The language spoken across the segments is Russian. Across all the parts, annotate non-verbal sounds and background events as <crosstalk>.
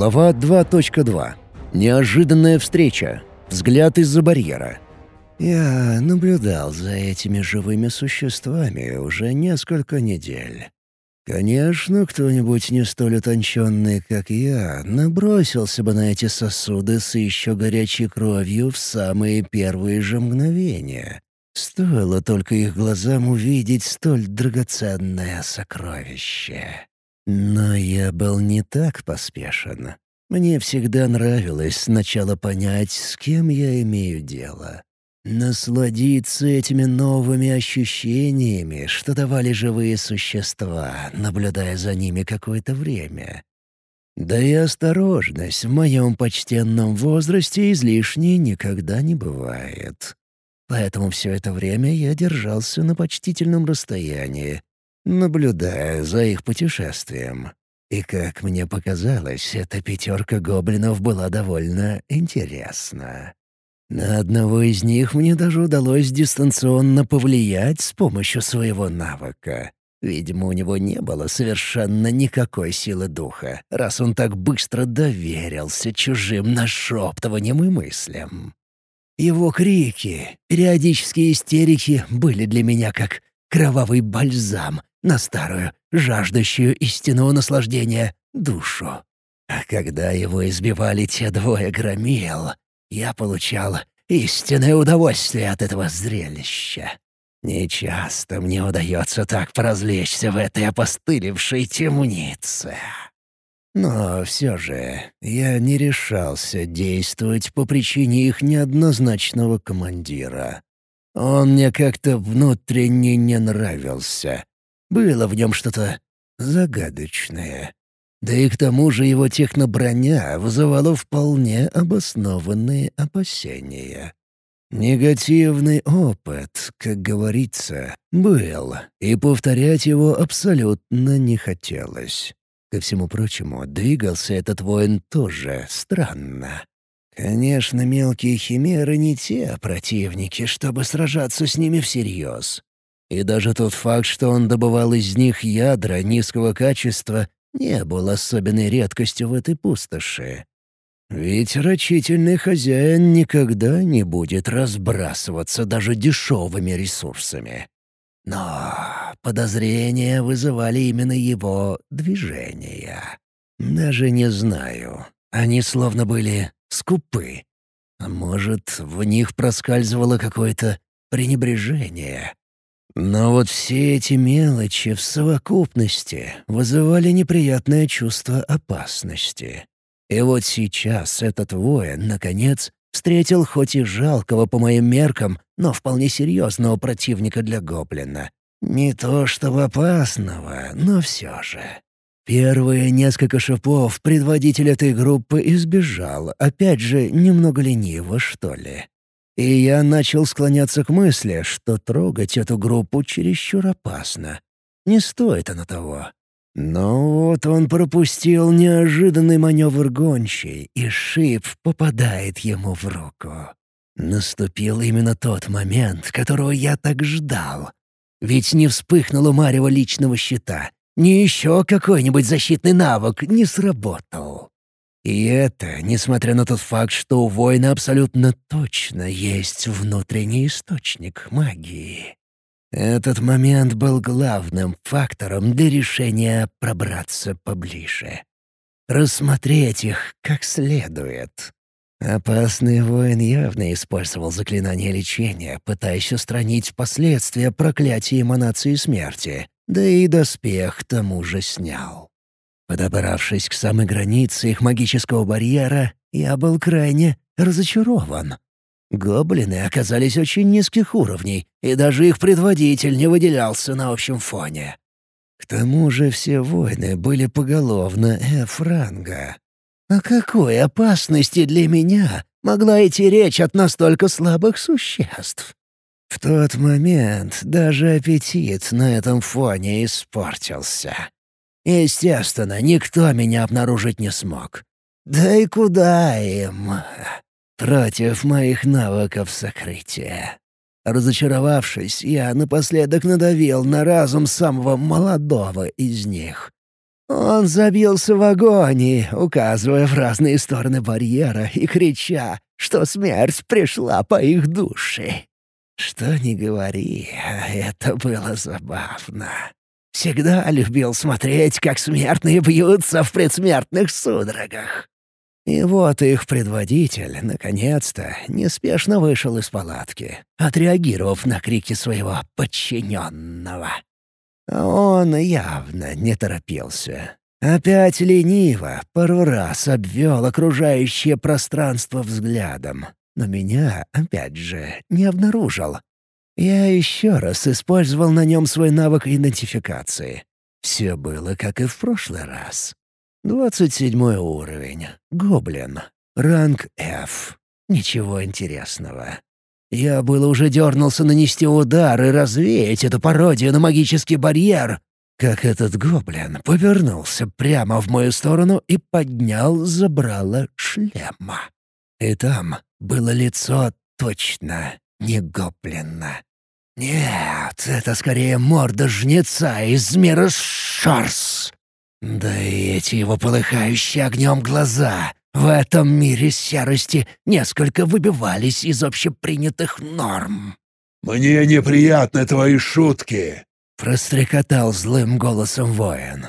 Глава 2.2. Неожиданная встреча. Взгляд из-за барьера. Я наблюдал за этими живыми существами уже несколько недель. Конечно, кто-нибудь не столь утонченный, как я, набросился бы на эти сосуды с еще горячей кровью в самые первые же мгновения. Стоило только их глазам увидеть столь драгоценное сокровище. Но я был не так поспешен. Мне всегда нравилось сначала понять, с кем я имею дело. Насладиться этими новыми ощущениями, что давали живые существа, наблюдая за ними какое-то время. Да и осторожность в моем почтенном возрасте излишней никогда не бывает. Поэтому все это время я держался на почтительном расстоянии, наблюдая за их путешествием. И, как мне показалось, эта пятерка гоблинов была довольно интересна. На одного из них мне даже удалось дистанционно повлиять с помощью своего навыка. Видимо, у него не было совершенно никакой силы духа, раз он так быстро доверился чужим нашептываниям и мыслям. Его крики, периодические истерики были для меня как кровавый бальзам на старую, жаждущую истинного наслаждения душу. А когда его избивали те двое громил, я получал истинное удовольствие от этого зрелища. Нечасто мне удается так поразвлечься в этой опостылевшей темнице. Но все же я не решался действовать по причине их неоднозначного командира. Он мне как-то внутренне не нравился. Было в нем что-то загадочное. Да и к тому же его техноброня вызывала вполне обоснованные опасения. Негативный опыт, как говорится, был, и повторять его абсолютно не хотелось. Ко всему прочему, двигался этот воин тоже странно. Конечно, мелкие химеры не те противники, чтобы сражаться с ними всерьез. И даже тот факт, что он добывал из них ядра низкого качества, не был особенной редкостью в этой пустоши. Ведь рачительный хозяин никогда не будет разбрасываться даже дешевыми ресурсами. Но подозрения вызывали именно его движения. Даже не знаю. Они словно были скупы. А может, в них проскальзывало какое-то пренебрежение. Но вот все эти мелочи в совокупности вызывали неприятное чувство опасности. И вот сейчас этот воин, наконец, встретил хоть и жалкого по моим меркам, но вполне серьезного противника для гоблина. Не то чтобы опасного, но все же. Первые несколько шипов предводитель этой группы избежал, опять же, немного лениво, что ли. И я начал склоняться к мысли, что трогать эту группу чересчур опасно. Не стоит оно того. Но вот он пропустил неожиданный маневр гончей, и шип попадает ему в руку. Наступил именно тот момент, которого я так ждал. Ведь не вспыхнул у Марева личного щита, ни еще какой-нибудь защитный навык не сработал. И это, несмотря на тот факт, что у воина абсолютно точно есть внутренний источник магии. Этот момент был главным фактором для решения пробраться поближе. Рассмотреть их как следует. Опасный воин явно использовал заклинание лечения, пытаясь устранить последствия проклятия эманации смерти, да и доспех к тому же снял. Подобравшись к самой границе их магического барьера, я был крайне разочарован. Гоблины оказались очень низких уровней, и даже их предводитель не выделялся на общем фоне. К тому же все воины были поголовно F-ранга. О какой опасности для меня могла идти речь от настолько слабых существ? В тот момент даже аппетит на этом фоне испортился. Естественно, никто меня обнаружить не смог. Да и куда им? Против моих навыков сокрытия. Разочаровавшись, я напоследок надавил на разум самого молодого из них. Он забился в агонии, указывая в разные стороны барьера и крича, что смерть пришла по их душе. Что ни говори, это было забавно. Всегда любил смотреть, как смертные бьются в предсмертных судорогах. И вот их предводитель, наконец-то, неспешно вышел из палатки, отреагировав на крики своего подчиненного. Он явно не торопился. Опять лениво пару раз обвел окружающее пространство взглядом, но меня, опять же, не обнаружил. Я еще раз использовал на нем свой навык идентификации. Все было, как и в прошлый раз. Двадцать седьмой уровень. Гоблин. Ранг F. Ничего интересного. Я было уже дернулся нанести удар и развеять эту пародию на магический барьер, как этот гоблин повернулся прямо в мою сторону и поднял забрало шлема. И там было лицо точно не гоблина. Нет, это скорее морда жнеца из мира Шарс. Да и эти его полыхающие огнем глаза в этом мире серости несколько выбивались из общепринятых норм. «Мне неприятны твои шутки», — прострекотал злым голосом воин.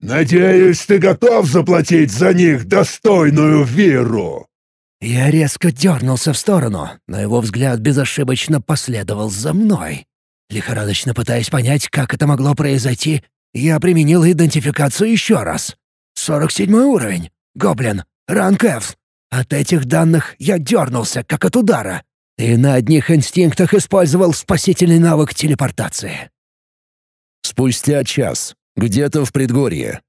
«Надеюсь, ты готов заплатить за них достойную веру?» Я резко дернулся в сторону, но его взгляд безошибочно последовал за мной. Лихорадочно пытаясь понять, как это могло произойти, я применил идентификацию еще раз. 47 уровень. Гоблин. Ранг F. От этих данных я дернулся, как от удара. И на одних инстинктах использовал спасительный навык телепортации. Спустя час. Где-то в предгорье.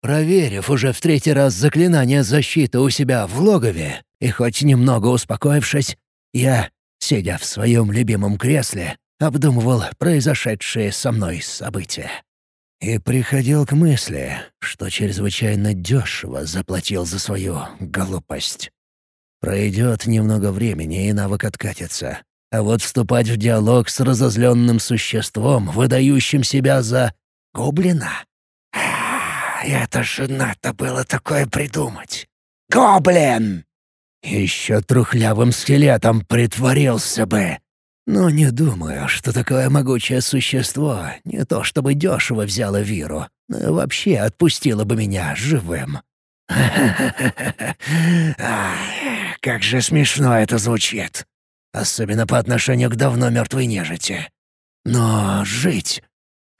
Проверив уже в третий раз заклинание защиты у себя в логове и хоть немного успокоившись, я, сидя в своем любимом кресле, обдумывал произошедшие со мной события. И приходил к мысли, что чрезвычайно дешево заплатил за свою глупость. Пройдет немного времени, и навык откатится. А вот вступать в диалог с разозленным существом, выдающим себя за гоблина, это же надо было такое придумать. Гоблин! Еще трухлявым скелетом притворился бы. Но не думаю, что такое могучее существо не то чтобы дешево взяло Виру, но вообще отпустило бы меня живым. <laughs> Как же смешно это звучит. Особенно по отношению к давно мертвой нежити. Но жить,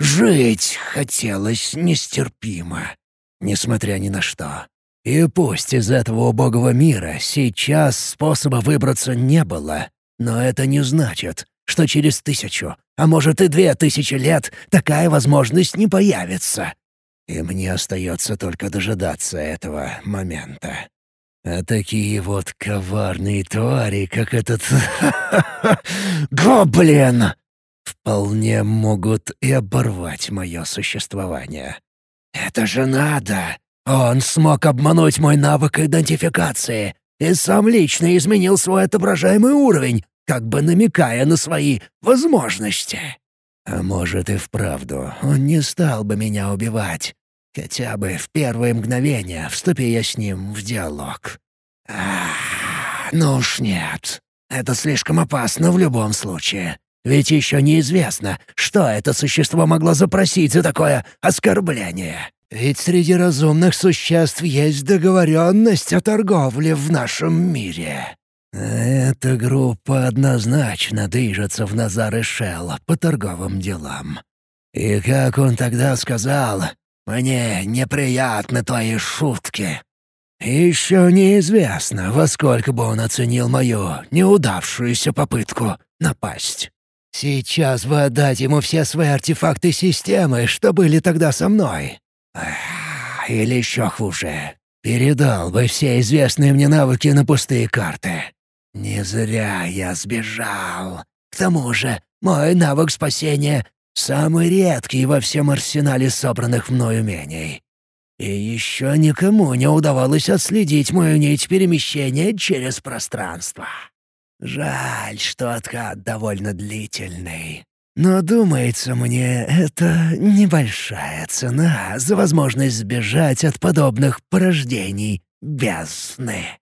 Жить хотелось нестерпимо, несмотря ни на что. И пусть из этого убогого мира сейчас способа выбраться не было, но это не значит, что через тысячу, а может и две тысячи лет такая возможность не появится. И мне остается только дожидаться этого момента. А такие вот коварные твари, как этот... <laughs> Гоблин! вполне могут и оборвать мое существование. Это же надо! Он смог обмануть мой навык идентификации и сам лично изменил свой отображаемый уровень, как бы намекая на свои возможности. А может и вправду он не стал бы меня убивать, хотя бы в первые мгновения, вступи я с ним в диалог. Ах, ну уж нет, это слишком опасно в любом случае. Ведь еще неизвестно, что это существо могло запросить за такое оскорбление. Ведь среди разумных существ есть договоренность о торговле в нашем мире. Эта группа однозначно движется в Назар и Шелл по торговым делам. И как он тогда сказал, «Мне неприятны твои шутки». Еще неизвестно, во сколько бы он оценил мою неудавшуюся попытку напасть. Сейчас бы отдать ему все свои артефакты системы, что были тогда со мной. Или еще хуже. Передал бы все известные мне навыки на пустые карты. Не зря я сбежал. К тому же, мой навык спасения — самый редкий во всем арсенале собранных мной умений. И еще никому не удавалось отследить мою нить перемещения через пространство. Жаль, что откат довольно длительный. Но, думается мне, это небольшая цена за возможность сбежать от подобных порождений бездны.